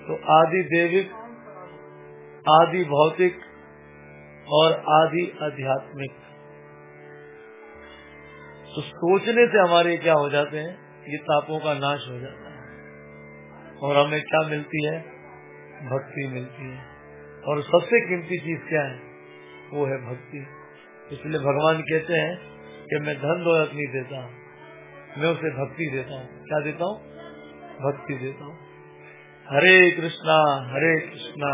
तो आदि देविक, आदि भौतिक और आदि आध्यात्मिक। तो सोचने से हमारे क्या हो जाते हैं? ये तापों का नाश हो जाता है। और हमें क्या मिलती है? भक्ति मिलती है। और सबसे कीमती चीज़ क्या है? वो है भक्ति। इसलिए भगवान कहते हैं कि मैं धन दौलत नहीं देता, मैं उसे भक्ति देता हूँ। क्या देता हूँ? भक्ति देता हूँ। हरे कृष्णा हरे कृष्णा।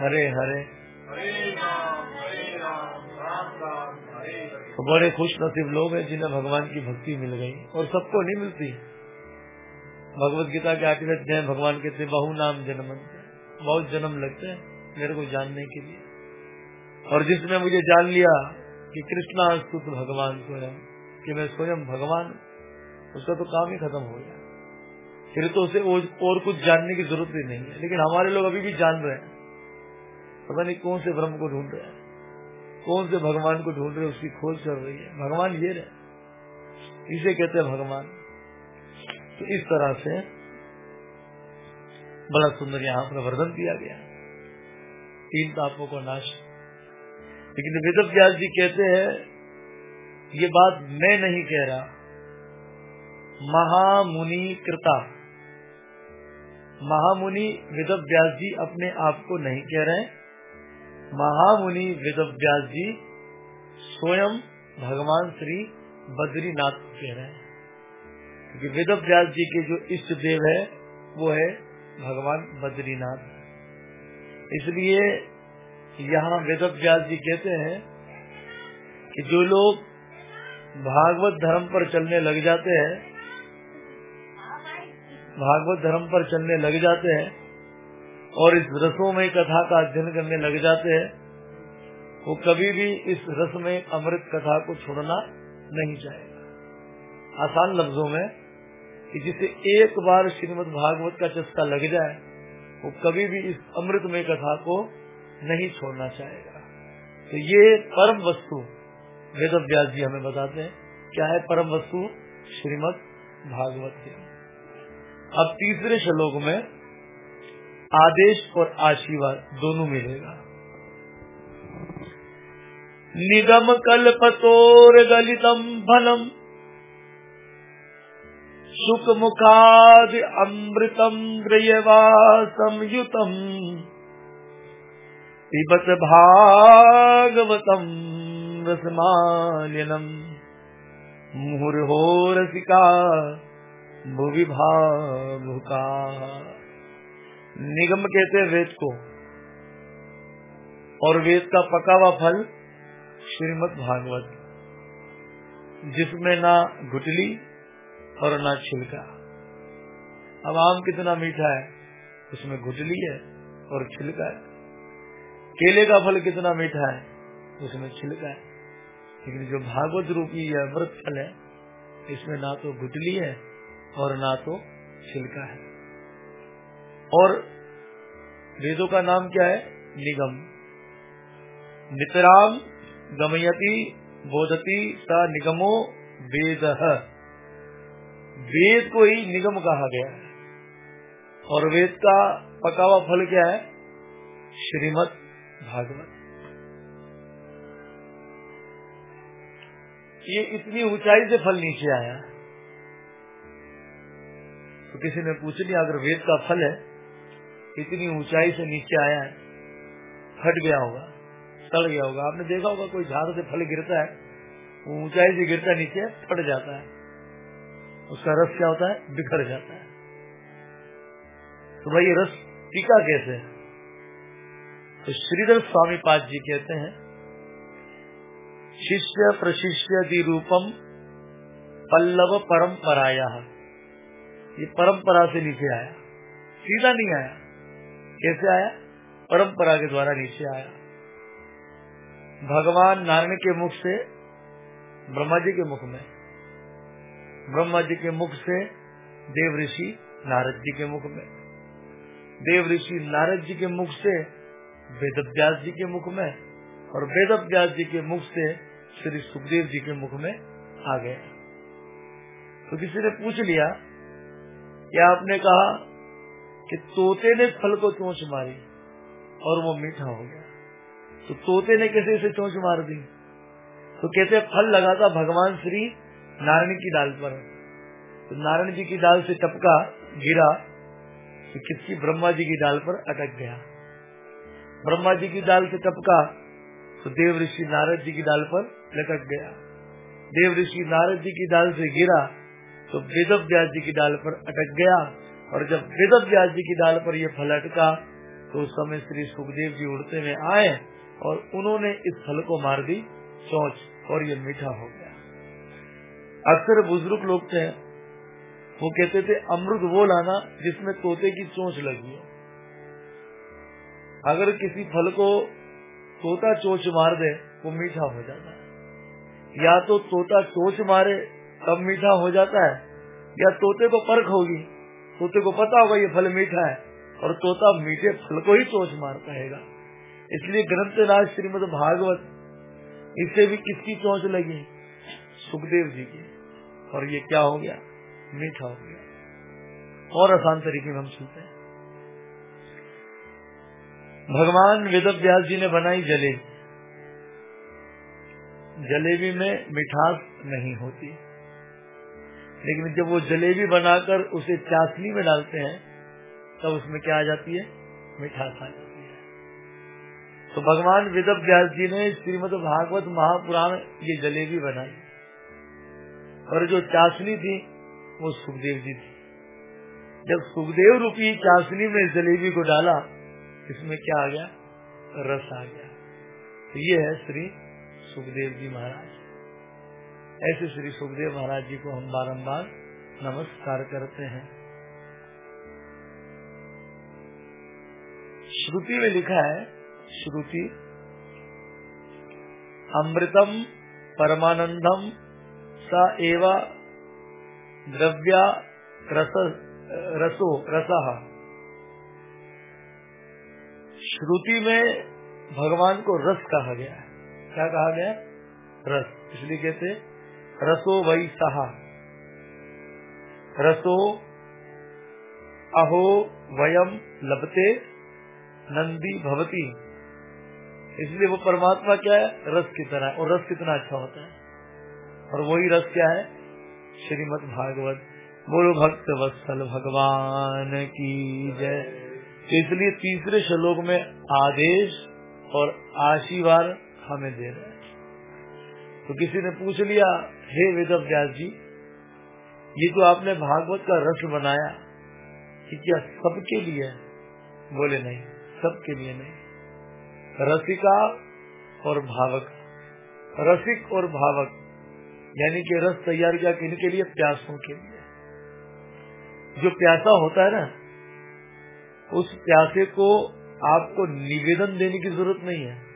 हरे हरे। तो बड़े खुश नसीब लोग हैं जिन्हें भगवान की भक्ति मिल गई और सबको नहीं मिलती। भगवत गीता के आखिर अध्याय भगवान कहते बहु नाम जन्म, बहुत जन्म लगते हैं मेरे को जानने के लिए। और जिसने मुझे जान लिया कि कृष्णा स्तुत भगवान स्वयं, कि मैं स्वयं भगवान उसका तो काम ही खत्म हो गया। फिर तो उसे और कुछ जानने की ज़रूरत ही नहीं है। लेकिन हमारे लोग अभी भी जान रहे हैं। पता नहीं कौन से ब्रह्म को ढूंढ रहे हैं। कौन से भगवान को ढूंढ रहे हैं, उसकी खोज चल रही है। भगवान ये रहे। इसे कहते हैं भगवान। तो इस तरह से बड़ा सुंदर यहाँ पर वर्णन किया गया। तीन तापों को नाश। लेकिन वेद व्यास जी कहते हैं, ये बात मैं नहीं कह रहा। महामुनि कृता महामुनि वेद व्यास जी अपने आप को नहीं कह रहे महामुनि वेद व्यास जी स्वयं भगवान श्री बद्रीनाथ कह रहे हैं। क्योंकि वेद व्यास जी के जो इष्ट देव है, वो है भगवान बद्रीनाथ। इसलिए यहाँ वेद व्यास जी कहते हैं कि जो लोग भागवत धर्म पर चलने लग जाते हैं भागवत धर्म पर चलने लग जाते हैं और इस रसों में कथा का अध्ययन करने लग जाते हैं, वो कभी भी इस रस में अमृत कथा को छोड़ना नहीं चाहेगा। आसान लफ्जों में कि जिसे एक बार श्रीमद भागवत का चस्का लग जाए, वो कभी भी इस अमृत में कथा को नहीं छोड़ना चाहेगा। तो ये परम वस्तु वेद व्यास जी हमें बताते हैं, क्या है परम वस्तु? श्रीमद भागवत के। अब तीसरे श्लोक में आदेश और आशीर्वाद दोनों मिलेगा। निगम कल्पतोर गलितम फलम सुख मुखाद अमृतम गृहवा संयुतम पिबत भागवतम रसमालिनम मुहुर्हो रसिका भुवि भावुका निगम कहते वेद को। और वेद का पका हुआ फल श्रीमद भागवत, जिसमें ना गुटली और ना छिलका। अब आम कितना मीठा है, उसमें गुटली है और छिलका है। केले का फल कितना मीठा है, उसमें छिलका है। लेकिन जो भागवत रूपी अमृत फल है, इसमें ना तो गुटली है और ना तो छिलका है। और वेदों का नाम क्या है? निगम। नितराम गमयति बोधती स निगमो वेद। वेद को ही निगम कहा गया है। और वेद का पकावा फल क्या है? श्रीमद भागवत। ये इतनी ऊंचाई से फल नीचे आया। तो किसी ने पूछ लिया, अगर वेद का फल है, इतनी ऊंचाई से नीचे आया है फट गया होगा, सड़ गया होगा। आपने देखा होगा, कोई झाड़ से फल गिरता है, वो ऊंचाई से गिरता नीचे फट जाता है। उसका रस क्या होता है? बिखर जाता है। तो भाई ये रस टीका कैसे है? तो श्रीधर स्वामी पाद जी कहते हैं, शिष्य प्रशिष्य दी रूपम पल्लव परंपराया ये परंपरा से नीचे आया। सीधा नहीं आया। कैसे आया? परंपरा के द्वारा नीचे आया। भगवान नारायण के मुख से, ब्रह्मा जी के मुख में, ब्रह्मा जी के मुख से देव ऋषि नारद जी के मुख में, देव ऋषि नारद जी के मुख से वेद व्यास जी के मुख में और वेद व्यास जी के मुख से श्री सुखदेव जी के मुख में आ गए। तो किसी ने पूछ लिया क्या आपने कहा कि तोते ने फल को चोंच मारी और वो मीठा हो गया? तो तोते ने कैसे इसे चोंच मार दी? तो कहते फल लगा था भगवान श्री नारायण की डाल पर। तो नारायण जी की डाल से टपका, गिरा तो किसकी? ब्रह्मा जी की डाल पर अटक गया। ब्रह्मा जी की डाल से टपका तो देव ऋषि नारद जी की डाल पर लटक गया। देव ऋषि नारद जी की डाल से गिरा तो वेद व्यास जी की डाल पर अटक गया और जब वेद व्यास जी की डाल पर यह फल अटका तो उस समय श्री सुखदेव जी उड़ते हुए आए और उन्होंने इस फल को मार दी सोच और ये मीठा हो गया। अक्सर बुज़ुर्ग लोग थे, वो कहते थे, अमृत वो लाना जिसमें तोते की चोंच लगी हो। अगर किसी फल को तोता चोच मार दे, वो मीठा हो जाता है। या तो तोता चोच मारे तब मीठा हो जाता है। या तोते को परख होगी। तोते को पता होगा ये फल मीठा है। और तोता मीठे फल को ही चोच मार पाएगा इसलिए ग्रंथ राज श्रीमद भागवत इससे भी किसकी चोच लगी? सुखदेव जी की। और ये क्या हो गया? मीठा हो गया। और आसान तरीके में हम सुनते हैं। भगवान वेद व्यास जी ने बनाई जलेबी। जलेबी में मिठास नहीं होती। लेकिन जब वो जलेबी बनाकर उसे चाशनी में डालते हैं, तब उसमें क्या आ जाती है? मिठास आ जाती है। तो भगवान वेद व्यास जी ने श्रीमद भागवत महापुराण ये जलेबी बनाई। और जो चाशनी थी, वो सुखदेव जी थी। जब सुखदेव रूपी चाशनी में जलेबी को डाला, इसमें क्या आ गया? रस आ गया। तो ये है श्री सुखदेव जी महाराज। ऐसे श्री सुखदेव महाराज जी को हम बारंबार नमस्कार करते हैं। श्रुति में लिखा है, श्रुति, अमृतम परमानंदम स एवा द्रव्या रस, रसो, रसा। श्रुति में भगवान को रस कहा गया है। क्या कहा गया? रस। इसलिए कहते रसो वही सहा रसो अहो वयम लभते नंदी भवती। इसलिए वो परमात्मा क्या है? रस की तरह और रस कितना अच्छा होता है। और वही रस क्या है? श्रीमद भागवत। बोलो भक्त वत्सल भगवान की जय। तो इसलिए तीसरे श्लोक में आदेश और आशीर्वाद हमें दे रहे तो किसी ने पूछ लिया, हे वेद व्यास जी, ये जो आपने भागवत का रस बनाया कि क्या सबके लिए? बोले, नहीं, सबके लिए नहीं। रसिका और भावक, रसिक और भावक, यानी कि रस तैयार किया किन के लिए प्यासों के लिए। जो प्यासा होता है ना, उस प्यासे को आपको निवेदन देने की ज़रूरत नहीं है।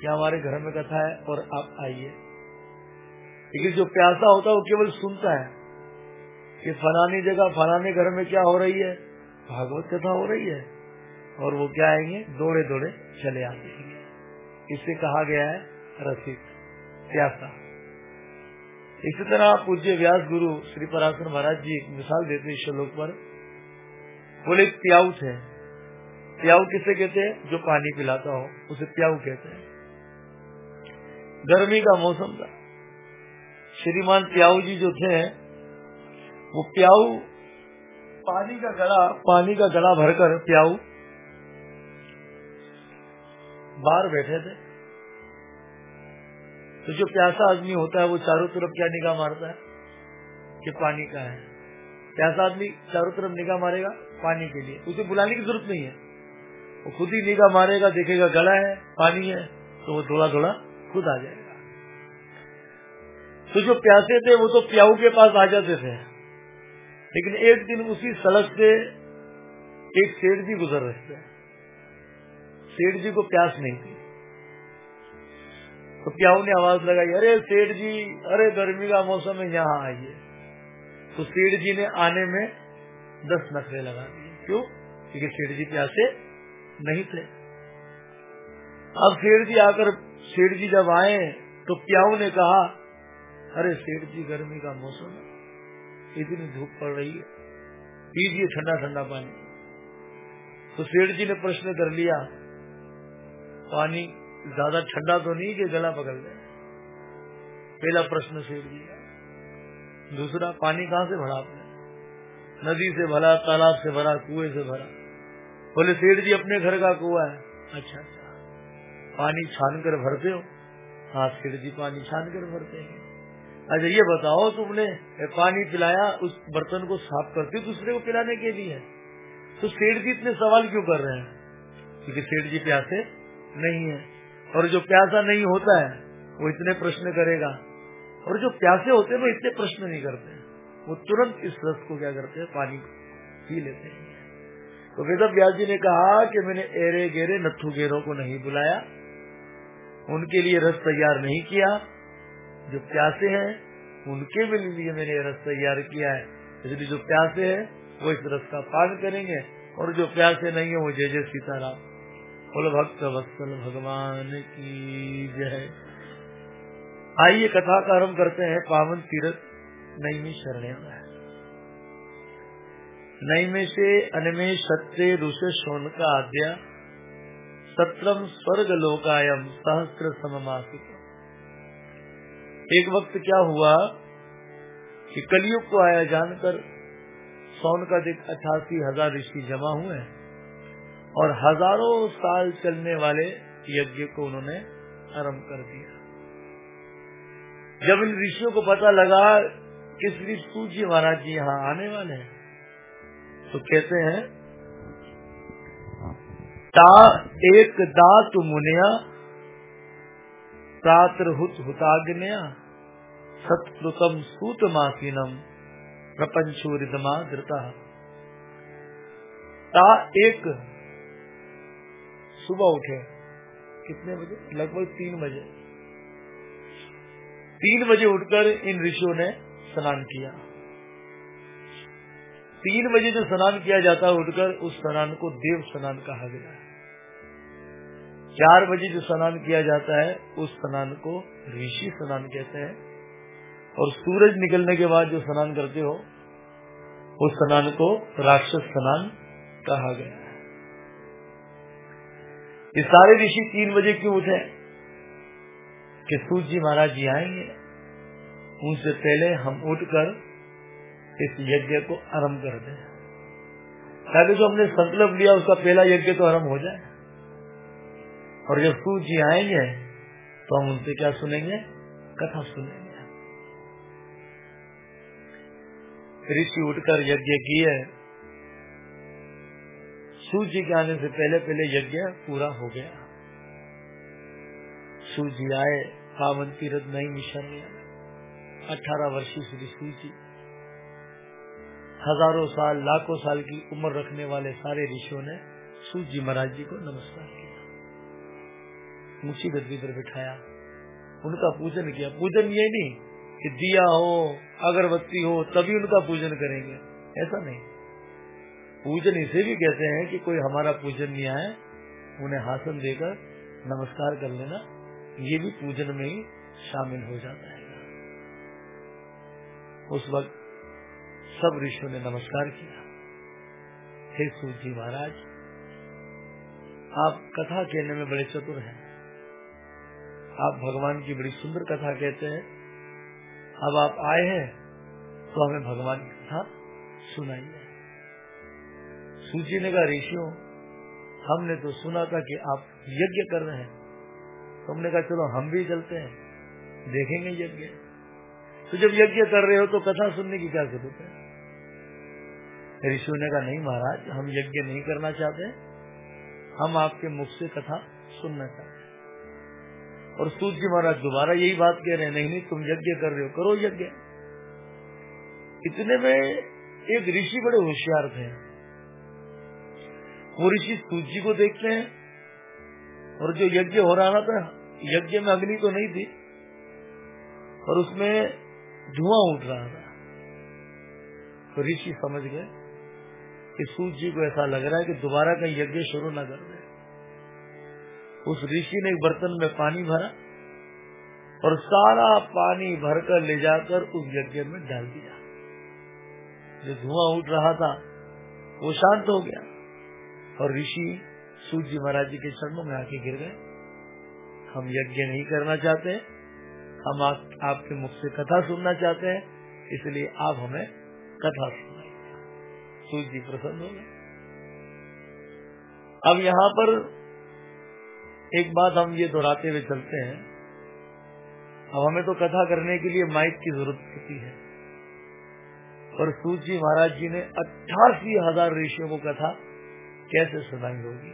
कि हमारे घर में कथा है, और आप आइए। लेकिन जो प्यासा होता है, वो केवल सुनता है कि फलानी जगह, फलाने घर में क्या हो रही है। भागवत कथा हो रही है, और वो क्या आएँगे? दौड़े दौड़े चले आते इससे कहा गया है रसिक, प्यासा। इसी तरह पूज्य व्यास गुरु श्री पराशर महाराज जी एक मिसाल देते हैं श्लोक पर। बोले प्याऊ थे प्याऊ किसे कहते हैं? जो पानी पिलाता हो, उसे प्याऊ कहते हैं। गर्मी का मौसम था। श्रीमान प्याऊ जी जो थे, वो प्याऊ पानी का गला, पानी का गला भरकर प्याऊ बाहर बैठे थे। तो जो प्यासा आदमी होता है, वो चारों तरफ़ क्या निगाह मारता है? कि पानी का है। प्यासा आदमी चारों तरफ़ निगाह मारेगा पानी के लिए। उसे बुलाने की ज़रूरत नहीं है। वो खुद ही निगाह मारेगा, देखेगा गला है, पानी है तो वो थोड़ा थोड़ा खुद आ जाएगा। तो जो प्यासे थे, वो तो प्याऊ के पास आ जाते थे। लेकिन एक दिन उसी सड़क से एक सेठ जी गुजर रहे थे। सेठ जी को प्यास नहीं थी। तो प्याऊ ने आवाज़ लगाई, अरे सेठ जी, अरे गर्मी का मौसम है, यहाँ आइए। तो सेठ जी ने आने में दस नखरे लगा दिए। क्यों? क्योंकि सेठ जी प्यासे नहीं थे। अब सेठ जी आकर सेठ जी जब आए तो प्याऊ ने कहा, अरे सेठ जी गर्मी का मौसम है। इतनी धूप पड़ रही है। पीजिए ठंडा ठंडा पानी। तो सेठ जी ने प्रश्न कर लिया, पानी ज़्यादा ठंडा तो नहीं कि गला पकड़ गया पहला प्रश्न सेठ जी दूसरा, पानी कहाँ से भरा आपने? नदी से भरा, तालाब से भरा, कुएँ से भरा। बोले सेठ जी अपने घर का कुआ है। अच्छा अच्छा। पानी छान कर भरते हो। हाँ सेठ जी पानी छान कर भरते हैं। अच्छा ये बताओ तुमने पानी पिलाया, उस बर्तन को साफ़ करते दूसरे को पिलाने के लिए? तो सेठ जी इतने सवाल क्यों कर रहे हैं? क्योंकि सेठ जी प्यासे नहीं है। और जो प्यासा नहीं होता है, वो इतने प्रश्न करेगा। और जो प्यासे होते हैं, वो इतने प्रश्न नहीं करते वो तुरंत इस रस को क्या करते हैं, पानी पी लेते हैं। तो वेद व्यास जी ने कहा कि मैंने एरे गेरे नथु गेरों को नहीं बुलाया। उनके लिए रस तैयार नहीं किया। जो प्यासे हैं, उनके लिए मैंने रस तैयार किया है। इसलिए जो प्यासे हैं, वो इस रस का पान करेंगे। और जो प्यासे नहीं है, वो जय जय सीताराम। बोलो, भक्त वत्सल भगवान की जय। आइए, कथा का आरंभ करते हैं। पावन तीर्थ नई में शरण्य नई में से अनमे सत्य ऋषि सोन का आद्या। सत्रम स्वर्ग लोकायम सहस्त्र सममासिक एक वक्त क्या हुआ कि कलयुग को आया जानकर सौन का दिन अठासी हज़ार ऋषि जमा हुए और हज़ारों साल चलने वाले यज्ञ को उन्होंने आरंभ कर दिया। जब इन ऋषियों को पता लगा कि श्री सूजी महाराज जी यहाँ आने वाले हैं तो कहते हैं ता एक दात मुनिया प्रात्र हुत हुताग्नया सूत मासीनम प्रपंचूरिदमा धृता। ता एक सुबह उठे, कितने बजे? लगभग तीन बजे। तीन बजे उठकर इन ऋषियों ने स्नान किया। तीन बजे जो स्नान किया जाता है, उठकर उस स्नान को देव स्नान कहा गया है। चार बजे जो स्नान किया जाता है, उस स्नान को ऋषि स्नान कहते हैं। और सूरज निकलने के बाद जो स्नान करते हो, उस स्नान को राक्षस स्नान कहा गया है। ये सारे ऋषि तीन बजे क्यों उठे? कि सूर्य जी महाराज जी आएँगे। उनसे पहले हम उठकर इस यज्ञ को आरंभ कर दें। ताकि जो हमने संकल्प लिया, उसका पहला यज्ञ तो आरंभ हो जाए। और जब सूर्य जी आएँगे तो हम उनसे क्या सुनेंगे? कथा सुनेंगे। ऋषि उठकर यज्ञ किए। सूर्य जी के आने से पहले पहले यज्ञ पूरा हो गया। सूर्य आए, पावन तीरथ नहीं मिशन अठारह वर्षीय श्री सूर्य हज़ारों साल, लाखों साल की उम्र रखने वाले सारे ऋषियों ने सूर्य महाराज जी को नमस्कार किया। ऊँची गद्दी पर बिठाया। उनका पूजन किया। पूजन ये नहीं कि दिया हो, अगरबत्ती हो, तभी उनका पूजन करेंगे। ऐसा नहीं। पूजन इसे भी कहते हैं कि कोई हमारा पूजन नहीं आए, उन्हें हासन देकर नमस्कार कर लेना। ये भी पूजन में ही शामिल हो जाता है। उस वक्त सब ऋषियों ने नमस्कार किया। हे सूजी महाराज, आप कथा कहने में बड़े चतुर हैं। आप भगवान की बड़ी सुंदर कथा कहते हैं। अब आप आए हैं तो हमें भगवान की कथा सुनाइए। सूची ने कहा ऋषियों, हमने तो सुना था कि आप यज्ञ कर रहे हैं। तो हमने कहा, चलो हम भी चलते हैं, देखेंगे यज्ञ। तो जब यज्ञ कर रहे हो तो कथा सुनने की क्या ज़रूरत है? ऋषियों ने कहा, नहीं महाराज, हम यज्ञ नहीं करना चाहते। हम आपके मुख से कथा सुनना चाहते और सूर्य महाराज दोबारा यही बात कह रहे हैं, नहीं नहीं, तुम यज्ञ कर रहे हो, करो यज्ञ। इतने में एक ऋषि बड़े होशियार थे। वो ऋषि सूर्य को देखते हैं और जो यज्ञ हो रहा था, यज्ञ में अग्नि तो नहीं थी और उसमें धुआँ उठ रहा था। तो ऋषि समझ गए कि सूर्य जी को ऐसा लग रहा है कि दोबारा का यज्ञ शुरू न कर दे। उस ऋषि ने एक बर्तन में पानी भरा और सारा पानी भरकर ले जाकर उस यज्ञ में डाल दिया। जो धुआँ उठ रहा था वो शांत हो गया और ऋषि सूर्य महाराज जी के चरणों में आके गिर गए। हम यज्ञ नहीं करना चाहते हम आप, आपके मुख से कथा सुनना चाहते हैं इसलिए आप हमें कथा सुनाइए। सूर्य जी प्रसन्न हो गए। अब यहाँ पर एक बात हम ये दोहराते हुए चलते हैं। अब हमें तो कथा करने के लिए माइक की ज़रूरत होती है। सूत जी महाराज जी ने अट्ठासी हज़ार ऋषियों को कथा कैसे सुनाई होगी?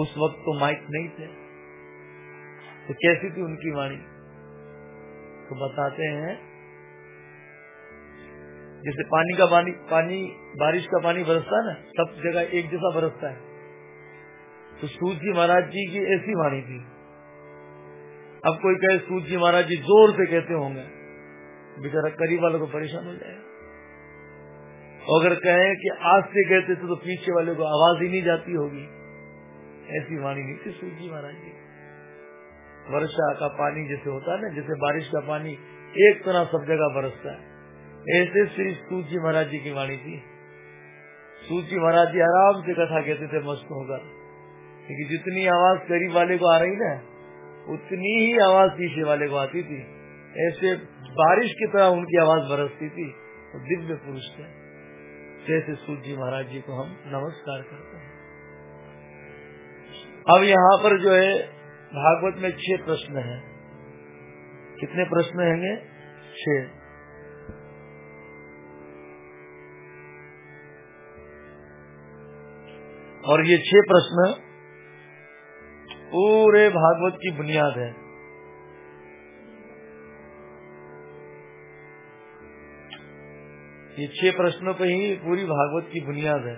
उस वक्त तो माइक नहीं थे। तो कैसी थी उनकी वाणी? तो बताते हैं, जैसे पानी का पानी पानी, बारिश का पानी बरसता है ना, सब जगह एक जैसा बरसता है। तो सूत जी महाराज जी की ऐसी वाणी थी। अब कोई कहे सूत जी महाराज जी ज़ोर से कहते होंगे। बेचारा करीब वालों को परेशान हो जाएगा। अगर कहें कि आज से कहते थे तो पीछे वाले को आवाज़ ही नहीं जाती होगी। ऐसी वाणी नहीं थी सूत जी महाराज जी वर्षा का पानी जैसे होता है ना, जैसे बारिश का पानी, एक तरह सब जगह बरसता है। ऐसे श्री सूत जी महाराज जी की वाणी थी। सूत जी महाराज जी आराम से कथा कहते थे, मस्त होकर। क्योंकि जितनी आवाज़ गरीब वाले को आ रही ना, उतनी ही आवाज़ पीछे वाले को आती थी। ऐसे बारिश की तरह उनकी आवाज़ बरसती थी तो दिव्य पुरुष थे। जैसे सूर्य जी महाराज जी को हम नमस्कार करते हैं। अब यहाँ पर जो है, भागवत में छह प्रश्न हैं। कितने प्रश्न हैंगे? छह। और ये छह प्रश्न पूरे भागवत की बुनियाद है। ये छह प्रश्नों पे ही पूरी भागवत की बुनियाद है।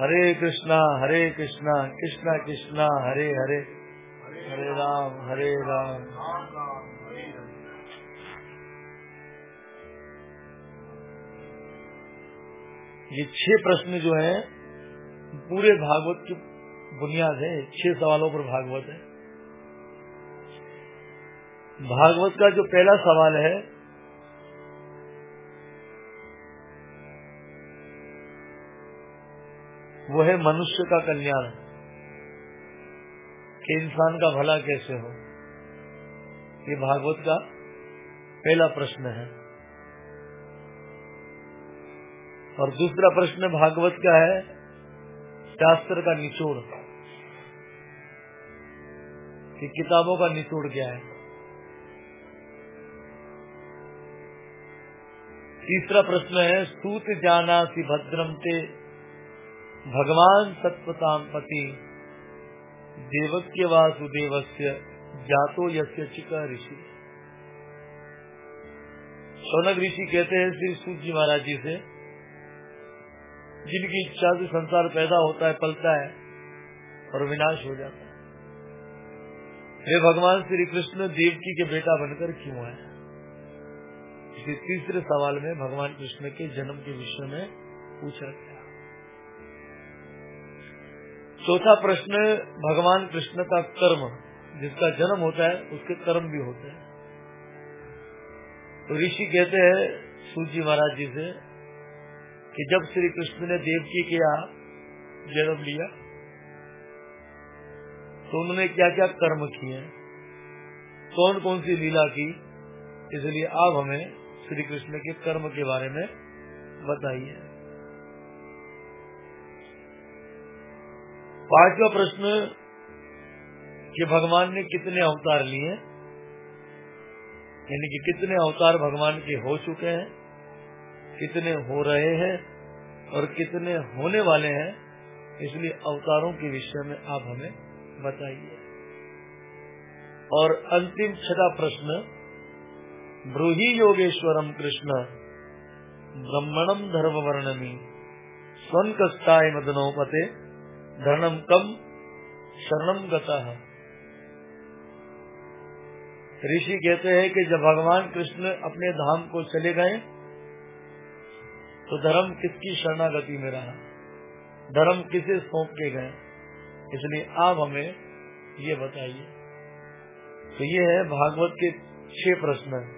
हरे कृष्णा हरे कृष्णा कृष्णा कृष्णा, हरे हरे। हरे राम हरे राम। ये छह प्रश्न जो है, पूरे भागवत की बुनियाद है, छह सवालों पर भागवत है। भागवत का जो पहला सवाल है, वो है मनुष्य का कल्याण। कि इंसान का भला कैसे हो? ये भागवत का पहला प्रश्न है। और दूसरा प्रश्न भागवत का है, शास्त्र का निचोड़। कि किताबों का निचोड़ क्या है? तीसरा प्रश्न है, सूत जाना सी भद्रम ते, भगवान सत्वताम पति देवक्य वासुदेवस्य जातो यस्य चिका ऋषि। शौनक ऋषि कहते हैं श्री सूत जी महाराज जी से जिनकी इच्छा से संसार पैदा होता है, पलता है और विनाश हो जाता है। वे भगवान श्री कृष्ण देवकी के बेटा बनकर क्यों आए इसी तीसरे सवाल में भगवान कृष्ण के जन्म के विषय में पूछा गया चौथा प्रश्न, भगवान कृष्ण का कर्म, जिसका जन्म होता है, उसके कर्म भी होते हैं। तो ऋषि कहते हैं, सूजी महाराज जी से कि जब श्री कृष्ण ने देवकी के यहाँ जन्म लिया तो उन्होंने क्या क्या कर्म किए कौन कौन सी लीला की, इसलिए आप हमें श्री कृष्ण के कर्म के बारे में बताइए। पांचवा प्रश्न, कि भगवान ने कितने अवतार लिए यानी कि कितने अवतार भगवान के हो चुके हैं? कितने हो रहे हैं और कितने होने वाले हैं, इसलिए अवतारों के विषय में आप हमें बताइए। और अंतिम छठा प्रश्न, ब्रूही योगेश्वरम कृष्ण ब्रह्मणम धर्म वर्णमी स्वन कष्टाय मदनोपते धर्णम कम शरणम गता। ऋषि कहते हैं कि जब भगवान कृष्ण अपने धाम को चले गए तो धर्म किसकी शरणागति में रहा? धर्म किसे सौंप के गए? इसलिए आप हमें ये बताइए। तो ये है भागवत के छह प्रश्न।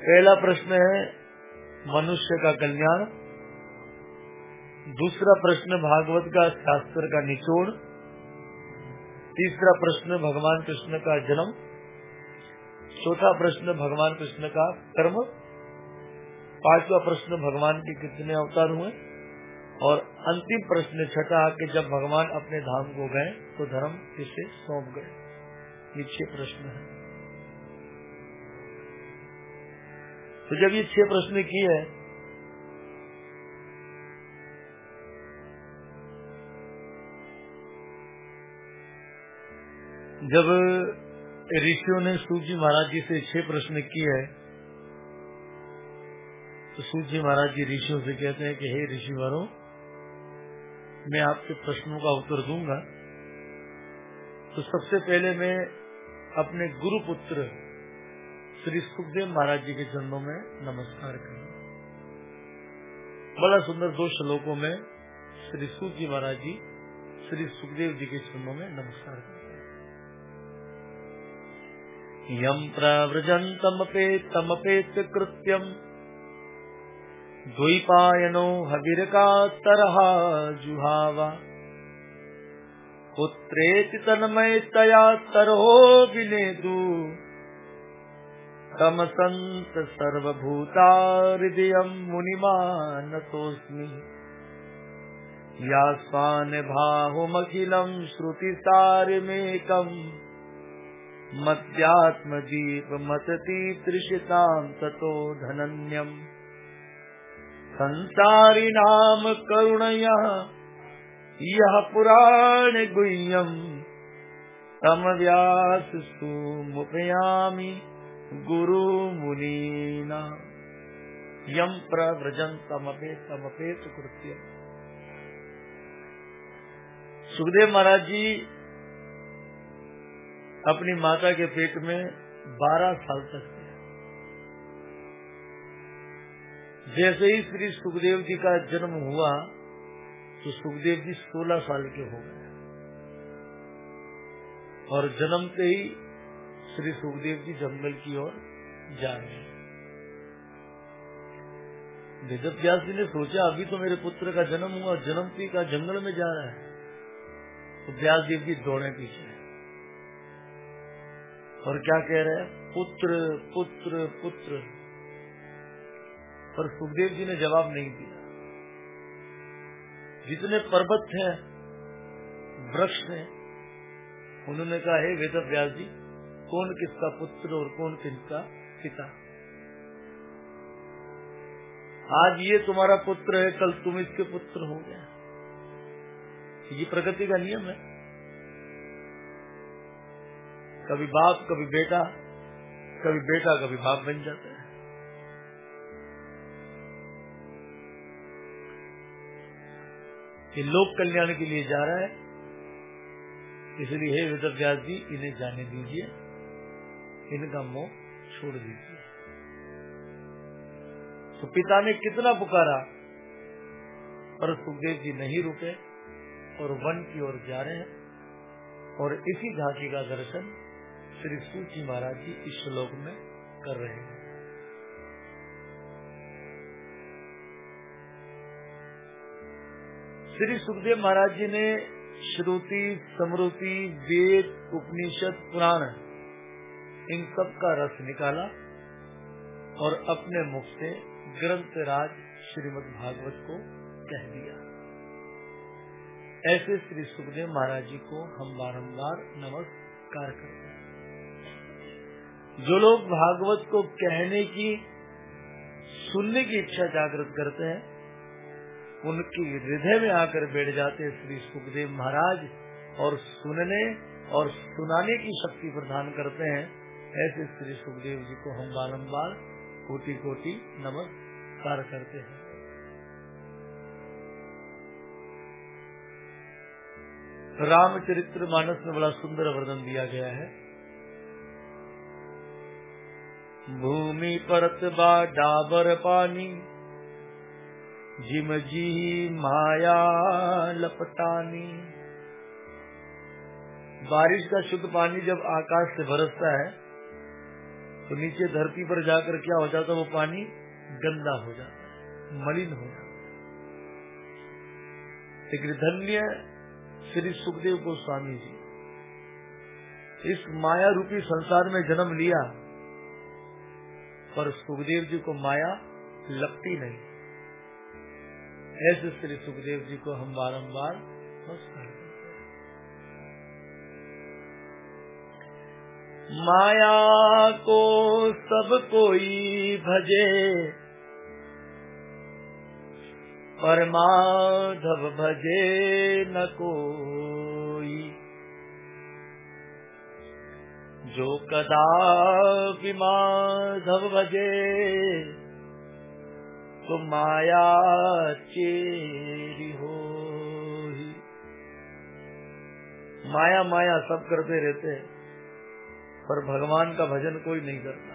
पहला प्रश्न है, मनुष्य का कल्याण। दूसरा प्रश्न, भागवत का शास्त्र का निचोड़। तीसरा प्रश्न, भगवान कृष्ण का जन्म। चौथा प्रश्न भगवान कृष्ण का कर्म। पांचवा प्रश्न भगवान के कितने अवतार हुए? और अंतिम प्रश्न छठा कि जब भगवान अपने धाम को गए तो धर्म किसे सौंप गए? ये छह प्रश्न है। तो जब ये छह प्रश्न किए, जब ऋषियों ने सूर्य सूजी महाराज जी से छह प्रश्न किए है। तो सूर्य जी महाराज जी ऋषियों से कहते हैं कि, हे ऋषि वरों, मैं आपके प्रश्नों का उत्तर दूँगा। तो सबसे पहले मैं अपने गुरु पुत्र श्री सुखदेव महाराज जी के चरणों में नमस्कार करूँगा। बड़ा सुंदर दो श्लोकों में श्री सुख जी महाराज जी, श्री सुखदेव जी के चरणों में नमस्कार करते प्रव्रजंतमपे तमपेत कृत्यम द्वैपायनो हविरकातरः जुहावा पुत्रेति तन्मयतया तरो विनेदु तमसन्त सर्वभूता हृदयम् मुनिमानतोऽस्मि यास्वान् बाहुमखिलम् श्रुतिसारमेकम् मत्यात्मजीवमतति तृषिताम् ततो धनन्यम्। संसारिणाम करुणया यह पुराण गुह्यम। तम व्यास सुमुपयामी गुरु मुनीना। यम प्रव्रजन तमपे तमपे कृत्य सुखदेव महाराज जी अपनी माता के पेट में बारह साल तक जैसे ही श्री सुखदेव जी का जन्म हुआ तो सुखदेव जी 16 साल के हो गए। और जन्म से ही श्री सुखदेव जी जंगल की ओर जा रहे वेद व्यास जी ने सोचा, अभी तो मेरे पुत्र का जन्म हुआ जन्मती का जंगल में जा रहा है। तो व्यास देव जी दौड़े पीछे। और क्या कह रहे हैं? पुत्र पुत्र पुत्र। पर सुखदेव जी ने जवाब नहीं दिया। जितने पर्वत थे वृक्ष थे उन्होंने कहा, हे वेद व्यास जी, कौन किसका पुत्र और कौन किसका पिता? आज ये तुम्हारा पुत्र है, कल तुम इसके पुत्र हो गया ये प्रगति का नियम है। कभी बाप, कभी बेटा कभी बेटा, कभी बाप बन जाता है। कि लोक कल्याण के लिए जा रहा है। इसलिए हे वेद व्यास जी, इन्हें जाने दीजिए। इनका मोह छोड़ दीजिए। तो पिता ने कितना पुकारा, पर सुखदेव जी नहीं रुके और वन की ओर जा रहे हैं और इसी झांकी का दर्शन श्री सूची महाराज जी इस श्लोक में कर रहे हैं। श्री सुखदेव महाराज जी ने श्रुति, समृति, वेद, उपनिषद, पुराण, इन सब का रस निकाला और अपने मुख से ग्रंथ राज श्रीमद भागवत को कह दिया। ऐसे श्री सुखदेव महाराज जी को हम बारंबार नमस्कार करते हैं। जो लोग भागवत को कहने की, सुनने की इच्छा जागृत करते हैं, उनकी हृदय में आकर बैठ जाते हैं श्री सुखदेव महाराज और सुनने और सुनाने की शक्ति प्रदान करते हैं। ऐसे श्री सुखदेव जी को हम बारम्बार कोटि कोटि नमस्कार करते हैं। रामचरित्र मानस में बड़ा सुंदर वर्णन दिया गया है। भूमि परत बा डाबर पानी। जिम जी माया लपटानी। बारिश का शुद्ध पानी जब आकाश से बरसता है तो नीचे धरती पर जाकर क्या हो जाता है? वो पानी गंदा हो जाता है, मलिन हो जाता है। लेकिन धन्य श्री सुखदेव गोस्वामी जी, इस माया रूपी संसार में जन्म लिया पर सुखदेव जी को माया लगती नहीं। ऐसे श्री सुखदेव जी को हम बारम्बार माया को सब कोई भजे, परमाधव भजे न कोई। जो कदा माधव भजे तो माया चेरी हो माया माया सब करते रहते हैं, पर भगवान का भजन कोई नहीं करता।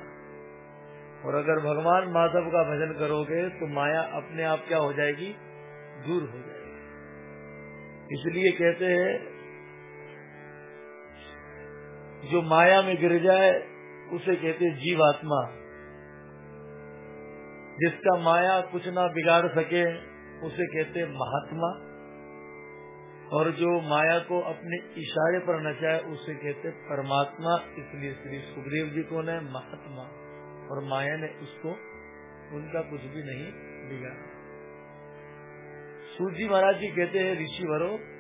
और अगर भगवान माधव का भजन करोगे तो माया अपने आप क्या हो जाएगी? दूर हो जाएगी। इसलिए कहते हैं जो माया में गिर जाए, उसे कहते जीवात्मा। जिसका माया कुछ ना बिगाड़ सके, उसे कहते महात्मा। और जो माया को अपने इशारे पर नचाए उसे कहते परमात्मा। इसलिए श्री सुखदेव जी को ने महात्मा। और माया ने उसको, उनका कुछ भी नहीं बिगाड़ा। सूजी महाराज जी कहते हैं ऋषि वरो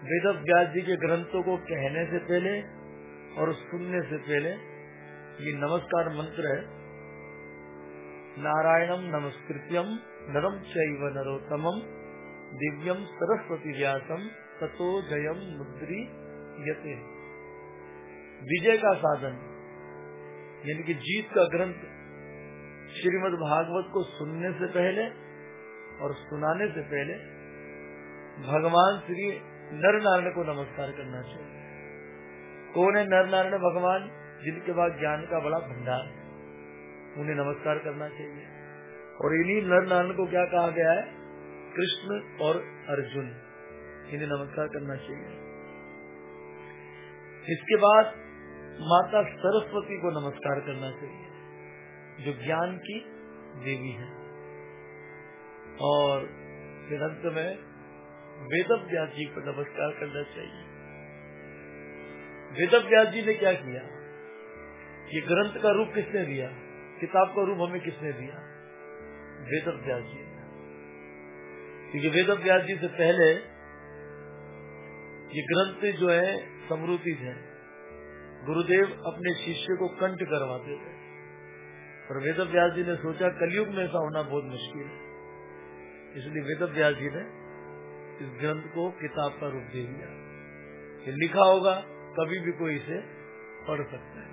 वेद व्यास जी के ग्रंथों को कहने से पहले और सुनने से पहले, ये नमस्कार मंत्र है। नारायणम नमस्कृत्यम नरम चैव नरोत्तमम दिव्यम सरस्वती व्यासम ततो जयम मुद्री यते। विजय का साधन, यानी कि जीत का ग्रंथ, श्रीमद भागवत को सुनने से पहले और सुनाने से पहले, भगवान श्री नर नारायण को नमस्कार करना चाहिए। कौन है नर नारायण भगवान? जिनके पास ज्ञान का बड़ा भंडार है। उन्हें नमस्कार करना चाहिए। और इन्हीं नर नारायण को क्या कहा गया है? कृष्ण और अर्जुन। इन्हें नमस्कार करना चाहिए। इसके बाद माता सरस्वती को नमस्कार करना चाहिए, जो ज्ञान की देवी है। और अंत में वेद व्यास जी को नमस्कार करना चाहिए। वेद व्यास जी ने क्या किया? ये ग्रंथ का रूप किसने दिया? किताब का रूप हमें किसने दिया? वेद व्यास जी क्योंकि वेद व्यास जी से पहले ये ग्रंथ जो है समृति है। गुरुदेव अपने शिष्य को कंठ करवाते थे। पर वेद व्यास जी ने सोचा, कलयुग में ऐसा होना बहुत मुश्किल है। इसलिए वेद व्यास जी ने इस ग्रंथ को किताब का रूप दे दिया। लिखा होगा, कभी भी कोई इसे पढ़ सकता है।